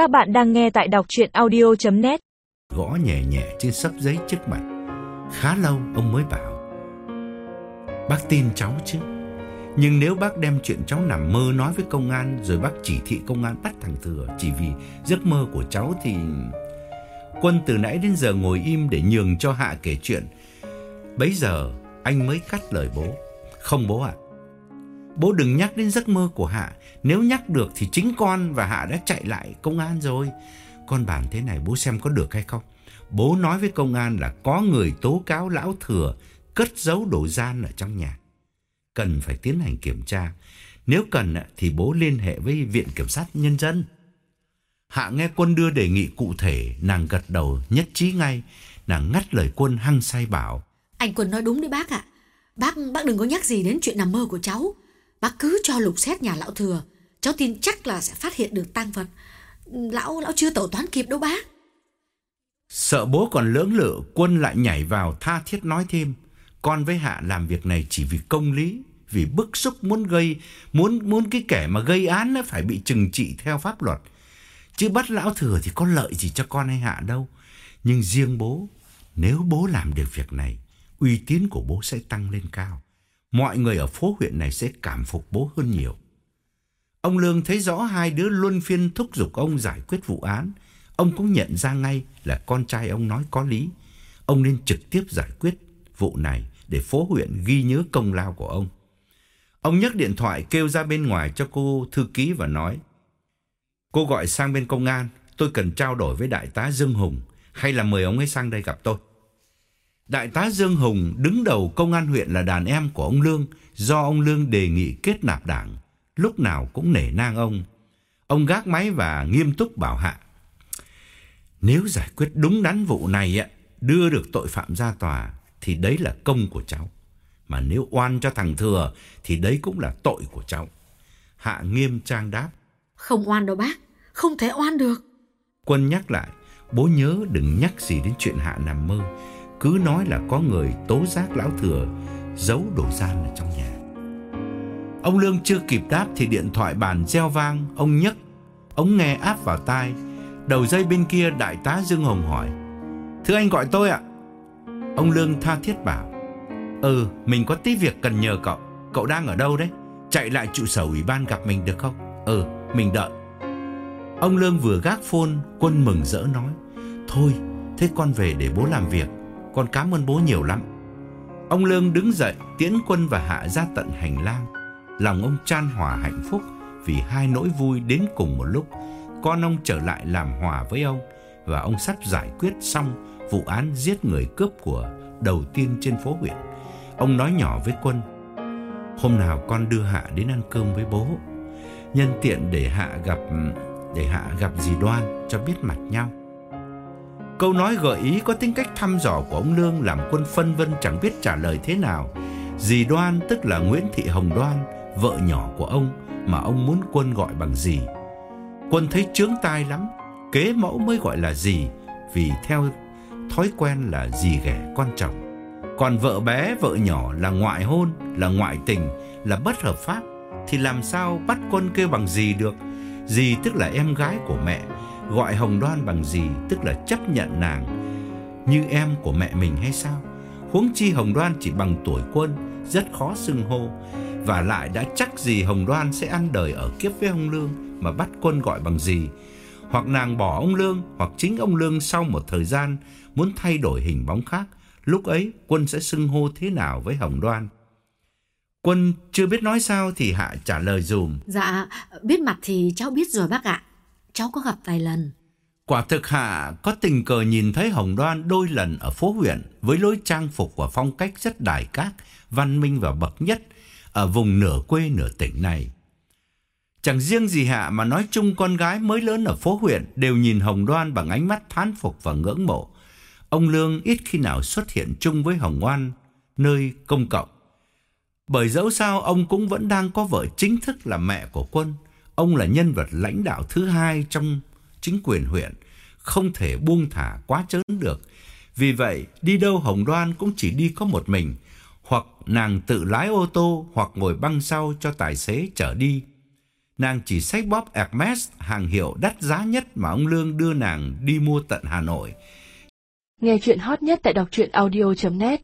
Các bạn đang nghe tại đọc chuyện audio.net Gõ nhẹ nhẹ trên sấp giấy trước mặt. Khá lâu ông mới bảo, Bác tin cháu chứ? Nhưng nếu bác đem chuyện cháu nằm mơ nói với công an, Rồi bác chỉ thị công an bắt thằng Thừa Chỉ vì giấc mơ của cháu thì... Quân từ nãy đến giờ ngồi im để nhường cho Hạ kể chuyện. Bấy giờ anh mới cắt lời bố. Không bố ạ Bố đừng nhắc đến giấc mơ của Hạ. Nếu nhắc được thì chính con và Hạ đã chạy lại công an rồi. Con bàn thế này bố xem có được hay không? Bố nói với công an là có người tố cáo lão thừa Cất giấu đồ gian ở trong nhà. Cần phải tiến hành kiểm tra. Nếu cần thì bố liên hệ với Viện Kiểm sát Nhân dân. Hạ nghe quân đưa đề nghị cụ thể, Nàng gật đầu nhất trí ngay. Nàng ngắt lời quân hăng say bảo. Anh Quân nói đúng đấy bác ạ. Bác bác đừng có nhắc gì đến chuyện nằm mơ của cháu. Bác cứ cho lục xét nhà lão thừa. Cháu tin chắc là sẽ phát hiện được tang vật. Lão lão chưa tẩu toán kịp đâu bác. Sợ bố còn lưỡng lự, quân lại nhảy vào tha thiết nói thêm. Con với Hạ làm việc này chỉ vì công lý, vì bức xúc muốn gây, muốn muốn cái kẻ mà gây án nó phải bị trừng trị theo pháp luật. Chứ bắt lão thừa thì có lợi gì cho con hay Hạ đâu. Nhưng riêng bố, nếu bố làm được việc này, uy tín của bố sẽ tăng lên cao. Mọi người ở phố huyện này sẽ cảm phục bố hơn nhiều. Ông Lương thấy rõ hai đứa luân phiên thúc giục ông giải quyết vụ án. Ông cũng nhận ra ngay là con trai ông nói có lý. Ông nên trực tiếp giải quyết vụ này để phố huyện ghi nhớ công lao của ông. Ông nhấc điện thoại kêu ra bên ngoài cho cô thư ký và nói Cô gọi sang bên công an, tôi cần trao đổi với đại tá Dương Hùng hay là mời ông ấy sang đây gặp tôi. Đại tá Dương Hùng đứng đầu công an huyện là đàn em của ông Lương do ông Lương đề nghị kết nạp đảng, lúc nào cũng nể nang ông. Ông gác máy và nghiêm túc bảo hạ. Nếu giải quyết đúng đắn vụ này, đưa được tội phạm ra tòa thì đấy là công của cháu. Mà nếu oan cho thằng Thừa thì đấy cũng là tội của cháu. Hạ nghiêm trang đáp. Không oan đâu bác. Không thể oan được. Quân nhắc lại, bố nhớ đừng nhắc gì đến chuyện Hạ nằm mơ cứ nói là có người tố giác lão thừa giấu đồ gian ở trong nhà. Ông Lương chưa kịp đáp thì điện thoại bàn reo vang, ông nhấc, ống nghe áp vào tai. Đầu dây bên kia đại tá Dương Hồng hỏi: "Thưa anh gọi tôi ạ?" Ông Lương tha thiết bảo: "Ừ, mình có tí việc cần nhờ cậu. Cậu đang ở đâu đấy? Chạy lại trụ sở ủy ban gặp mình được không?" "Ừ, mình đợi." Ông Lương vừa gác phone, Quân mừng rỡ nói: "Thôi, thế con về để bố làm việc." Con cảm ơn bố nhiều lắm. Ông Lương đứng dậy tiễn quân và Hạ ra tận hành lang. Lòng ông chan hòa hạnh phúc Vì hai nỗi vui đến cùng một lúc. Con ông trở lại làm hòa với ông Và ông sắp giải quyết xong Vụ án giết người cướp của Đầu tiên trên phố huyện. Ông nói nhỏ với quân, Hôm nào con đưa Hạ đến ăn cơm với bố. Nhân tiện để Hạ gặp, Để Hạ gặp dì Đoan Cho biết mặt nhau. Câu nói gợi ý có tính cách thăm dò của ông Lương làm quân phân vân chẳng biết trả lời thế nào. Dì Đoan tức là Nguyễn Thị Hồng Đoan, vợ nhỏ của ông mà ông muốn quân gọi bằng dì. Quân thấy chướng tai lắm, kế mẫu mới gọi là dì vì theo thói quen là dì ghẻ quan trọng Còn vợ bé, vợ nhỏ là ngoại hôn, là ngoại tình, là bất hợp pháp thì làm sao bắt quân kêu bằng dì được? Dì tức là em gái của mẹ gọi Hồng Đoan bằng gì tức là chấp nhận nàng như em của mẹ mình hay sao? Huống chi Hồng Đoan chỉ bằng tuổi quân, rất khó xưng hô và lại đã chắc gì Hồng Đoan sẽ ăn đời ở kiếp với ông Lương mà bắt quân gọi bằng gì? Hoặc nàng bỏ ông Lương, hoặc chính ông Lương sau một thời gian muốn thay đổi hình bóng khác, lúc ấy quân sẽ xưng hô thế nào với Hồng Đoan? Quân chưa biết nói sao thì Hạ trả lời dùm. Dạ, biết mặt thì cháu biết rồi bác ạ cháu có gặp vài lần. Quả thực Hạ có tình cờ nhìn thấy Hồng Đoan đôi lần ở phố huyện với lối trang phục và phong cách rất đài cát, văn minh và bậc nhất ở vùng nửa quê nửa tỉnh này. Chẳng riêng gì Hạ mà nói chung con gái mới lớn ở phố huyện đều nhìn Hồng Đoan bằng ánh mắt thán phục và ngưỡng mộ. Ông Lương ít khi nào xuất hiện chung với Hồng Oan nơi công cộng. Bởi dẫu sao ông cũng vẫn đang có vợ chính thức là mẹ của quân. Ông là nhân vật lãnh đạo thứ hai trong chính quyền huyện, không thể buông thả quá trớn được. Vì vậy, đi đâu Hồng Đoan cũng chỉ đi có một mình, hoặc nàng tự lái ô tô hoặc ngồi băng sau cho tài xế chở đi. nàng chỉ xách bóp Hermes hàng hiệu đắt giá nhất mà ông Lương đưa nàng đi mua tận Hà Nội. Nghe chuyện hot nhất tại đọc truyện audio.net